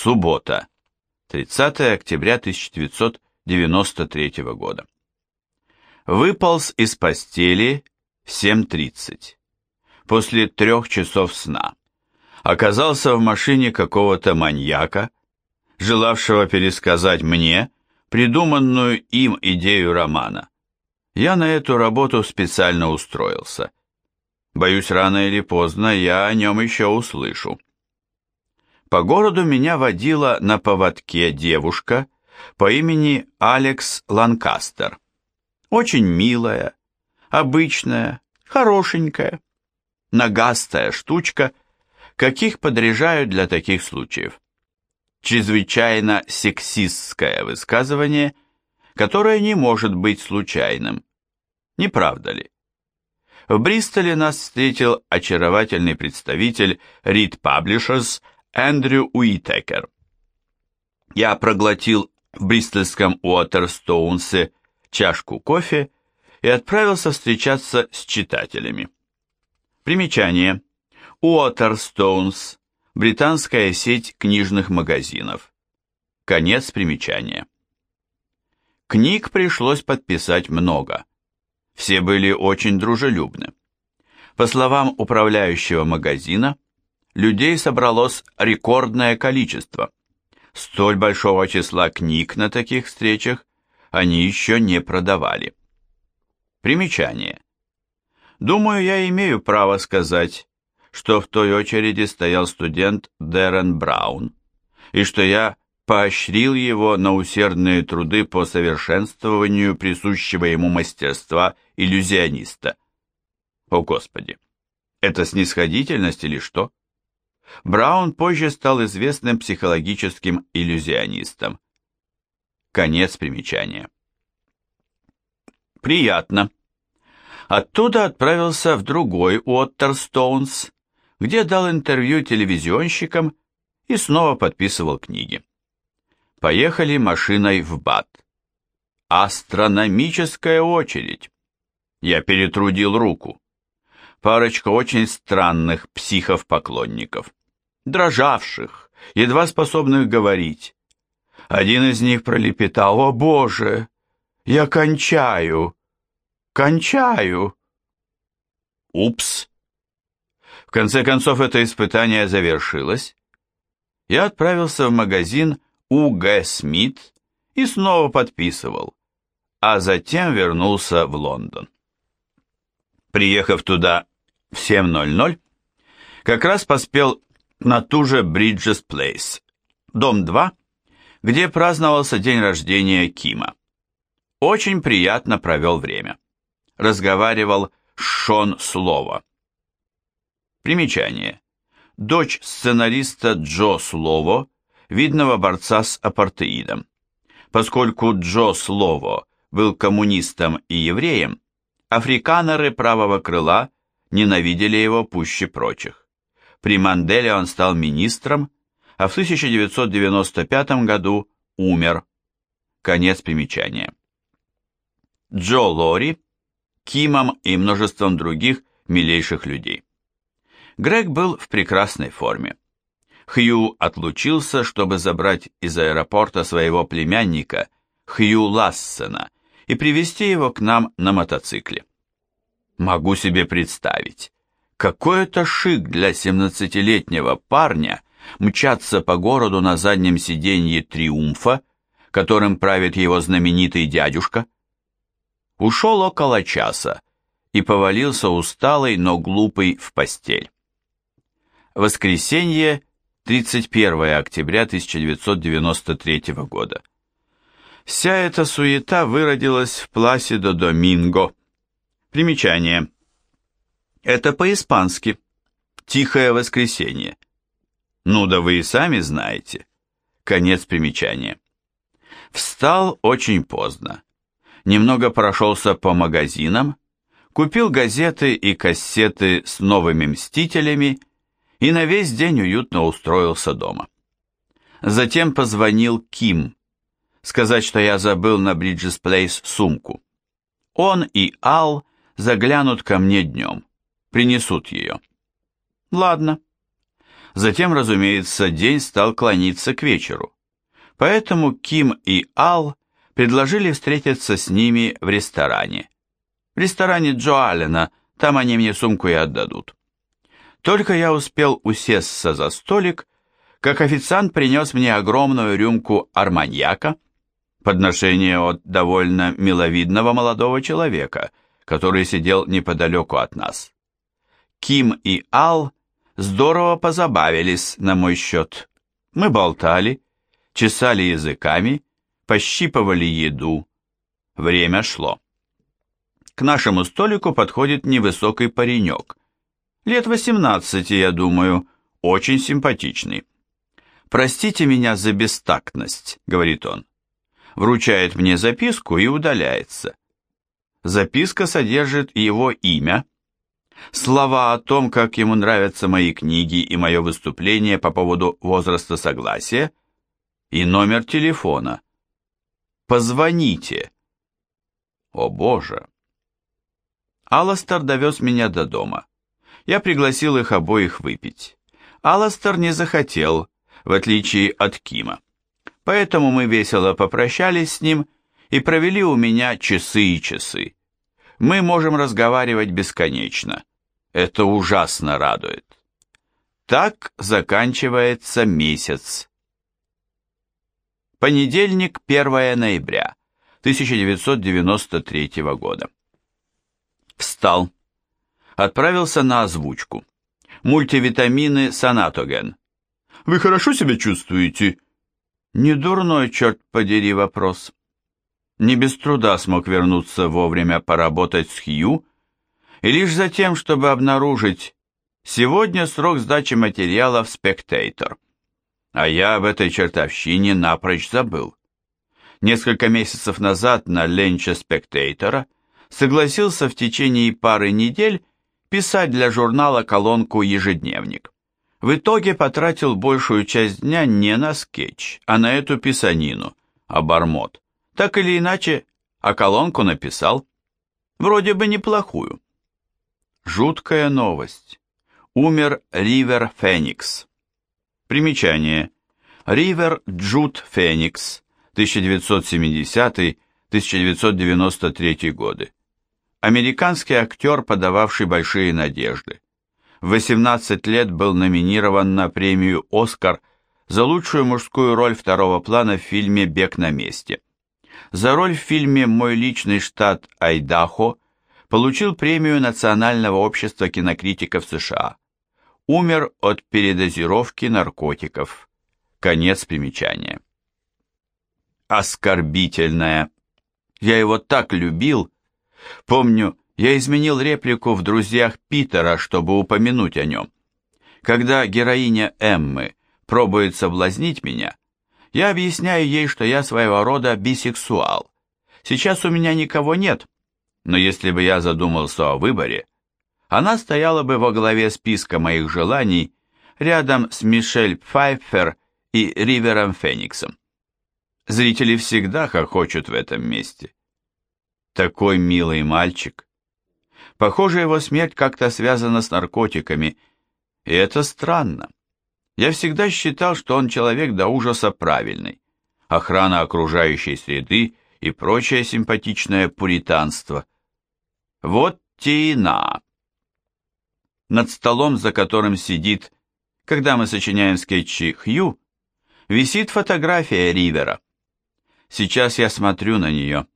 Суббота. 30 октября 1993 года. Выполз из постели в 7.30. После трех часов сна. Оказался в машине какого-то маньяка, желавшего пересказать мне придуманную им идею романа. Я на эту работу специально устроился. Боюсь, рано или поздно я о нем еще услышу. По городу меня водила на поводке девушка по имени Алекс Ланкастер. Очень милая, обычная, хорошенькая, нагастая штучка, каких подряжают для таких случаев. Чрезвычайно сексистское высказывание, которое не может быть случайным. Не правда ли? В Бристоле нас встретил очаровательный представитель Reed Publishers Эндрю Уитекер. Я проглотил в бристольском Уотерстоунсе чашку кофе и отправился встречаться с читателями. Примечание. Уотерстоунс – британская сеть книжных магазинов. Конец примечания. Книг пришлось подписать много. Все были очень дружелюбны. По словам управляющего магазина, людей собралось рекордное количество. Столь большого числа книг на таких встречах они еще не продавали. Примечание. Думаю, я имею право сказать, что в той очереди стоял студент Дэрен Браун, и что я поощрил его на усердные труды по совершенствованию присущего ему мастерства иллюзиониста. О, Господи! Это снисходительность или что? Браун позже стал известным психологическим иллюзионистом. Конец примечания. Приятно. Оттуда отправился в другой Уоттерстоунс, где дал интервью телевизионщикам и снова подписывал книги. Поехали машиной в Бат. Астрономическая очередь. Я перетрудил руку. Парочка очень странных психов-поклонников дрожавших, едва способных говорить. Один из них пролепетал, «О, Боже, я кончаю, кончаю!» Упс! В конце концов это испытание завершилось. Я отправился в магазин У.Г. Смит и снова подписывал, а затем вернулся в Лондон. Приехав туда в 7.00, как раз поспел на ту же Бриджес Плейс, дом 2, где праздновался день рождения Кима. Очень приятно провел время. Разговаривал Шон Слово. Примечание. Дочь сценариста Джо Слово, видного борца с апартеидом. Поскольку Джо Слово был коммунистом и евреем, африканеры правого крыла ненавидели его пуще прочих. При Манделе он стал министром, а в 1995 году умер. Конец примечания. Джо Лори, Кимом и множеством других милейших людей. Грег был в прекрасной форме. Хью отлучился, чтобы забрать из аэропорта своего племянника Хью Лассена и привезти его к нам на мотоцикле. Могу себе представить, какой это шик для семнадцатилетнего парня мчаться по городу на заднем сиденье «Триумфа», которым правит его знаменитый дядюшка. Ушел около часа и повалился усталый, но глупый в постель. Воскресенье, 31 октября 1993 года. Вся эта суета выродилась в Пласидо Доминго. Примечание – это по-испански. Тихое воскресенье. Ну да вы и сами знаете. Конец примечания. Встал очень поздно. Немного прошелся по магазинам, купил газеты и кассеты с новыми «Мстителями» и на весь день уютно устроился дома. Затем позвонил Ким, сказать, что я забыл на Бриджес Плейс сумку. Он и Ал заглянут ко мне днем принесут ее. Ладно. Затем, разумеется, день стал клониться к вечеру. Поэтому Ким и Ал предложили встретиться с ними в ресторане. В ресторане Джо Аллена, там они мне сумку и отдадут. Только я успел усесться за столик, как официант принес мне огромную рюмку арманьяка, подношение от довольно миловидного молодого человека, который сидел неподалеку от нас. Ким и Ал здорово позабавились на мой счет. Мы болтали, чесали языками, пощипывали еду. Время шло. К нашему столику подходит невысокий паренек. Лет 18, я думаю, очень симпатичный. «Простите меня за бестактность», — говорит он. Вручает мне записку и удаляется. Записка содержит его имя, слова о том, как ему нравятся мои книги и мое выступление по поводу возраста согласия, и номер телефона. «Позвоните». О боже! Аластер довез меня до дома. Я пригласил их обоих выпить. Аластер не захотел, в отличие от Кима. Поэтому мы весело попрощались с ним и провели у меня часы и часы. Мы можем разговаривать бесконечно. Это ужасно радует. Так заканчивается месяц. Понедельник, 1 ноября 1993 года. Встал. Отправился на озвучку. Мультивитамины Санатоген. Вы хорошо себя чувствуете?» Не дурной, черт подери, вопрос. Не без труда смог вернуться вовремя поработать с Хью, и лишь за тем, чтобы обнаружить, сегодня срок сдачи материалов «Спектейтор». А я об этой чертовщине напрочь забыл. Несколько месяцев назад на ленче «Спектейтора» согласился в течение пары недель писать для журнала колонку «Ежедневник». В итоге потратил большую часть дня не на скетч, а на эту писанину, обормот. Так или иначе, а колонку написал. Вроде бы неплохую. Жуткая новость. Умер Ривер Феникс. Примечание. Ривер Джуд Феникс, 1970-1993 годы. Американский актер, подававший большие надежды в 18 лет был номинирован на премию «Оскар» за лучшую мужскую роль второго плана в фильме «Бег на месте». За роль в фильме «Мой личный штат Айдахо» получил премию Национального общества кинокритиков США. Умер от передозировки наркотиков. Конец примечания. Оскорбительная. Я его так любил. Помню, я изменил реплику в «Друзьях Питера», чтобы упомянуть о нем. Когда героиня Эммы пробует соблазнить меня, я объясняю ей, что я своего рода бисексуал. Сейчас у меня никого нет, но если бы я задумался о выборе, она стояла бы во главе списка моих желаний рядом с Мишель Пфайфер и Ривером Фениксом. Зрители всегда хохочут в этом месте. Такой милый мальчик. Похоже, его смерть как-то связана с наркотиками, и это странно. Я всегда считал, что он человек до ужаса правильный. Охрана окружающей среды и прочее симпатичное пуританство. Вот те и на. Над столом, за которым сидит, когда мы сочиняем скетчи Хью, висит фотография Ривера. Сейчас я смотрю на нее.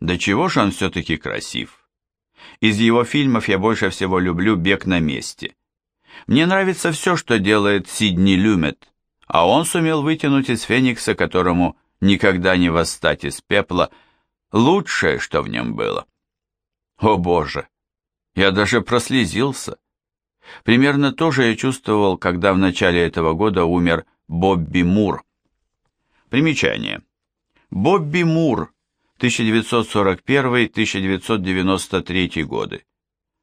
Да чего же он все-таки красив. Из его фильмов я больше всего люблю «Бег на месте». Мне нравится все, что делает Сидни Люмет, а он сумел вытянуть из Феникса, которому никогда не восстать из пепла, лучшее, что в нем было. О боже, я даже прослезился. Примерно то же я чувствовал, когда в начале этого года умер Бобби Мур. Примечание. Бобби Мур 1941-1993 годы.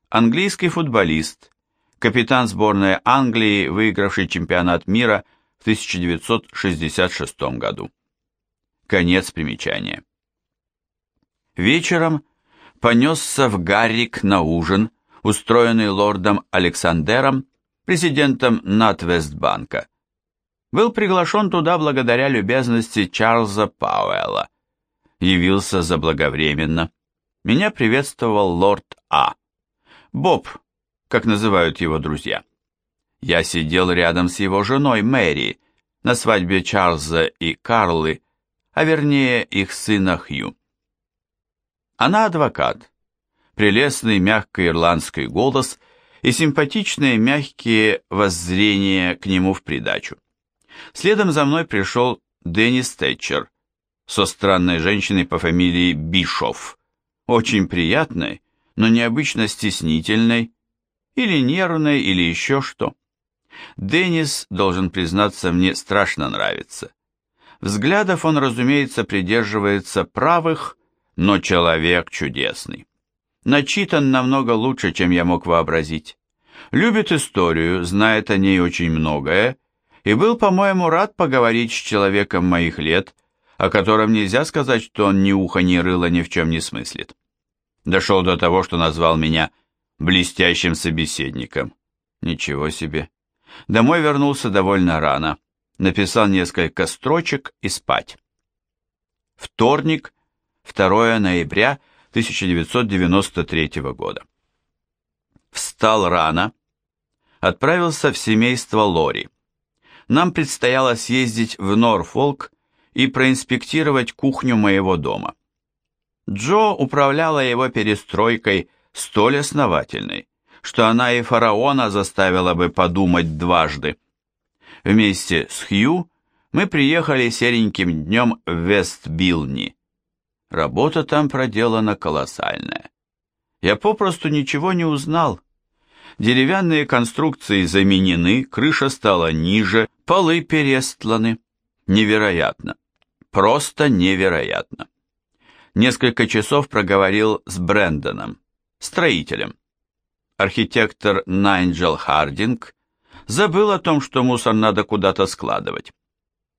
Английский футболист, капитан сборной Англии, выигравший чемпионат мира в 1966 году. Конец примечания. Вечером понесся в Гаррик на ужин, устроенный лордом Александером президентом Натвестбанка. Был приглашен туда благодаря любезности Чарльза Пауэлла. Явился заблаговременно. Меня приветствовал лорд А. Боб, как называют его друзья. Я сидел рядом с его женой Мэри на свадьбе Чарльза и Карлы, а вернее их сына Хью. Она адвокат, прелестный мягкий ирландский голос и симпатичные мягкие воззрения к нему в придачу. Следом за мной пришел Деннис Тэтчер со странной женщиной по фамилии Бишоф, очень приятной, но необычно стеснительной, или нервной, или еще что. Деннис, должен признаться, мне страшно нравится. Взглядов он, разумеется, придерживается правых, но человек чудесный. Начитан намного лучше, чем я мог вообразить. Любит историю, знает о ней очень многое, и был, по-моему, рад поговорить с человеком моих лет, о котором нельзя сказать, что он ни уха, ни рыла ни в чем не смыслит. Дошел до того, что назвал меня блестящим собеседником. Ничего себе. Домой вернулся довольно рано, написал несколько строчек и спать. Вторник, 2 ноября 1993 года. Встал рано, отправился в семейство Лори. Нам предстояло съездить в Норфолк и проинспектировать кухню моего дома. Джо управляла его перестройкой столь основательной, что она и фараона заставила бы подумать дважды. Вместе с Хью мы приехали сереньким днем в Вестбилни. Работа там проделана колоссальная. Я попросту ничего не узнал. Деревянные конструкции заменены, крыша стала ниже, полы перестланы. Невероятно. Просто невероятно. Несколько часов проговорил с Брэндоном, строителем. Архитектор Найнджел Хардинг забыл о том, что мусор надо куда-то складывать.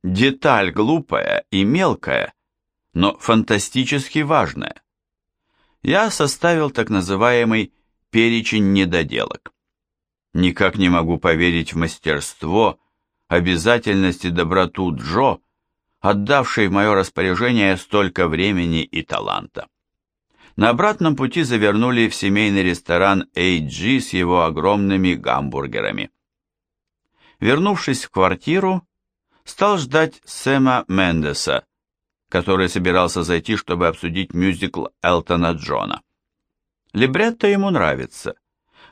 Деталь глупая и мелкая, но фантастически важная. Я составил так называемый перечень недоделок. Никак не могу поверить в мастерство, обязательность и доброту Джо, отдавшей в мое распоряжение столько времени и таланта. На обратном пути завернули в семейный ресторан AG с его огромными гамбургерами. Вернувшись в квартиру, стал ждать Сэма Мендеса, который собирался зайти, чтобы обсудить мюзикл Элтона Джона. Либретто ему нравится,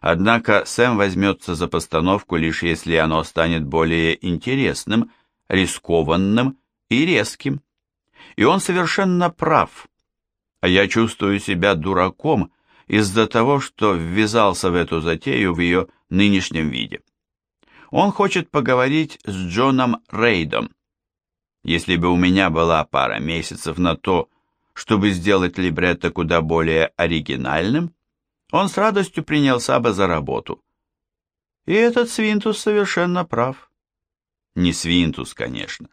однако Сэм возьмется за постановку лишь если оно станет более интересным, рискованным и резким. И он совершенно прав. А я чувствую себя дураком из-за того, что ввязался в эту затею в ее нынешнем виде. Он хочет поговорить с Джоном Рейдом. Если бы у меня была пара месяцев на то, чтобы сделать либретто куда более оригинальным, он с радостью принялся бы за работу. И этот Свинтус совершенно прав. Не Свинтус, конечно.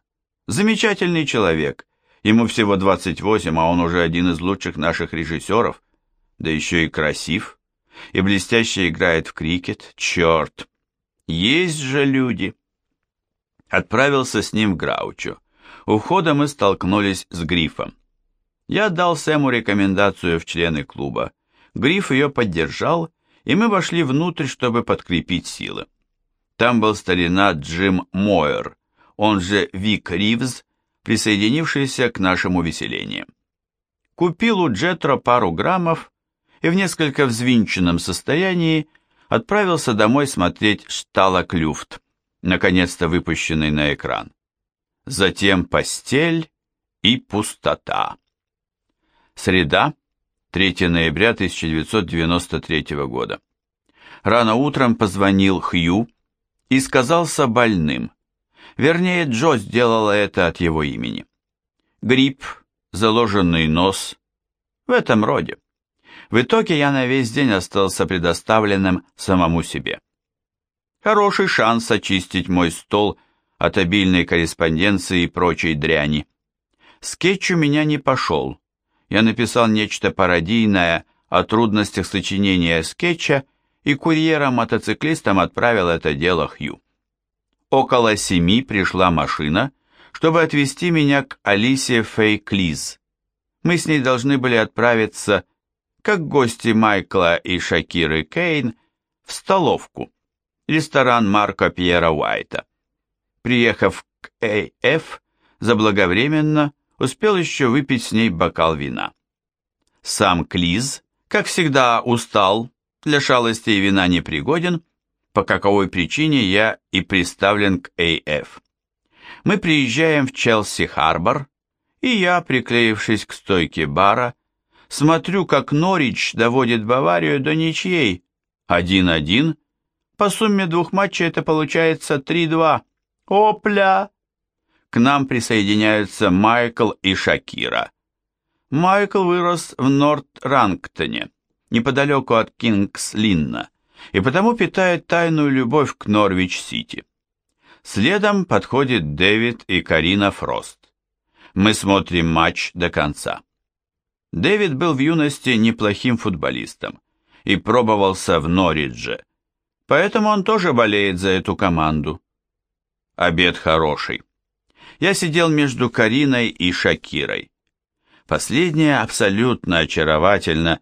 Замечательный человек. Ему всего 28, а он уже один из лучших наших режиссеров. Да еще и красив. И блестяще играет в крикет. Черт! Есть же люди! Отправился с ним в Граучо. У входа мы столкнулись с Грифом. Я дал Сэму рекомендацию в члены клуба. Гриф ее поддержал, и мы вошли внутрь, чтобы подкрепить силы. Там был старина Джим Мойер, он же Вик Ривз, присоединившийся к нашим увеселениям. Купил у Джетро пару граммов и в несколько взвинченном состоянии отправился домой смотреть «Штала-клюфт», наконец-то выпущенный на экран. Затем постель и пустота. Среда, 3 ноября 1993 года. Рано утром позвонил Хью и сказался больным. Вернее, Джо сделала это от его имени. Грипп, заложенный нос, в этом роде. В итоге я на весь день остался предоставленным самому себе. Хороший шанс очистить мой стол от обильной корреспонденции и прочей дряни. Скетч у меня не пошел. Я написал нечто пародийное о трудностях сочинения скетча и курьером-мотоциклистом отправил это дело Хью. Около семи пришла машина, чтобы отвезти меня к Алисе Фэй Клиз. Мы с ней должны были отправиться, как гости Майкла и Шакиры Кейн, в столовку, ресторан Марка Пьера Уайта. Приехав к А.Ф., заблаговременно успел еще выпить с ней бокал вина. Сам Клиз, как всегда, устал, для шалости и вина непригоден, по каковой причине я и приставлен к А.Ф. Мы приезжаем в Челси-Харбор, и я, приклеившись к стойке бара, смотрю, как Норич доводит Баварию до ничьей. 1-1. По сумме двух матчей это получается 3-2. Опля! К нам присоединяются Майкл и Шакира. Майкл вырос в Норт-Рангтоне, неподалеку от Кингс-Линна, и потому питает тайную любовь к Норвич-Сити. Следом подходит Дэвид и Карина Фрост. Мы смотрим матч до конца. Дэвид был в юности неплохим футболистом и пробовался в Норридже, поэтому он тоже болеет за эту команду. Обед хороший. Я сидел между Кариной и Шакирой. Последняя абсолютно очаровательна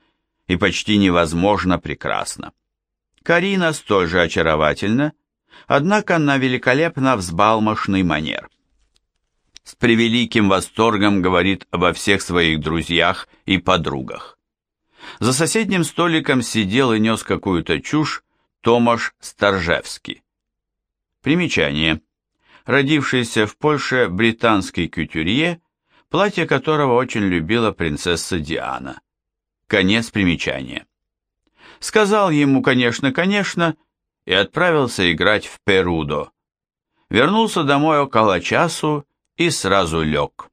и почти невозможно прекрасна. Карина столь же очаровательна, однако на великолепно взбалмошный манер с превеликим восторгом говорит обо всех своих друзьях и подругах. За соседним столиком сидел и нес какую-то чушь Томаш Старжевский. Примечание. Родившийся в Польше британский кютюрье, платье которого очень любила принцесса Диана. Конец примечания. Сказал ему, конечно, конечно, и отправился играть в Перудо. Вернулся домой около часу и сразу лег.